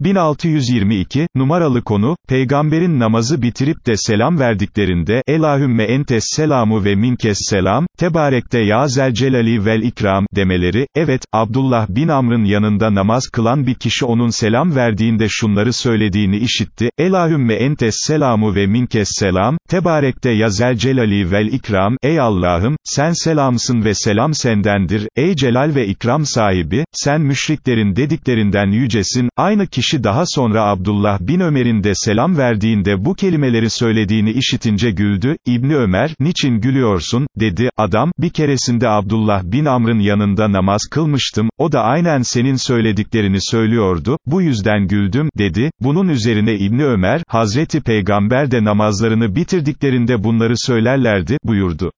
1622, numaralı konu, peygamberin namazı bitirip de selam verdiklerinde, Elahümme entes selamu ve minkes selam, tebarekte ya zelcelali vel ikram, demeleri, evet, Abdullah bin Amr'ın yanında namaz kılan bir kişi onun selam verdiğinde şunları söylediğini işitti, Elahümme entes selamu ve minkes selam, tebarekte ya zelcelali vel ikram, ey Allah'ım, sen selamsın ve selam sendendir, ey celal ve ikram sahibi, sen müşriklerin dediklerinden yücesin, aynı kişi, kişi daha sonra Abdullah bin Ömer'in de selam verdiğinde bu kelimeleri söylediğini işitince güldü, İbni Ömer, niçin gülüyorsun, dedi, adam, bir keresinde Abdullah bin Amr'ın yanında namaz kılmıştım, o da aynen senin söylediklerini söylüyordu, bu yüzden güldüm, dedi, bunun üzerine İbni Ömer, Hazreti Peygamber de namazlarını bitirdiklerinde bunları söylerlerdi, buyurdu.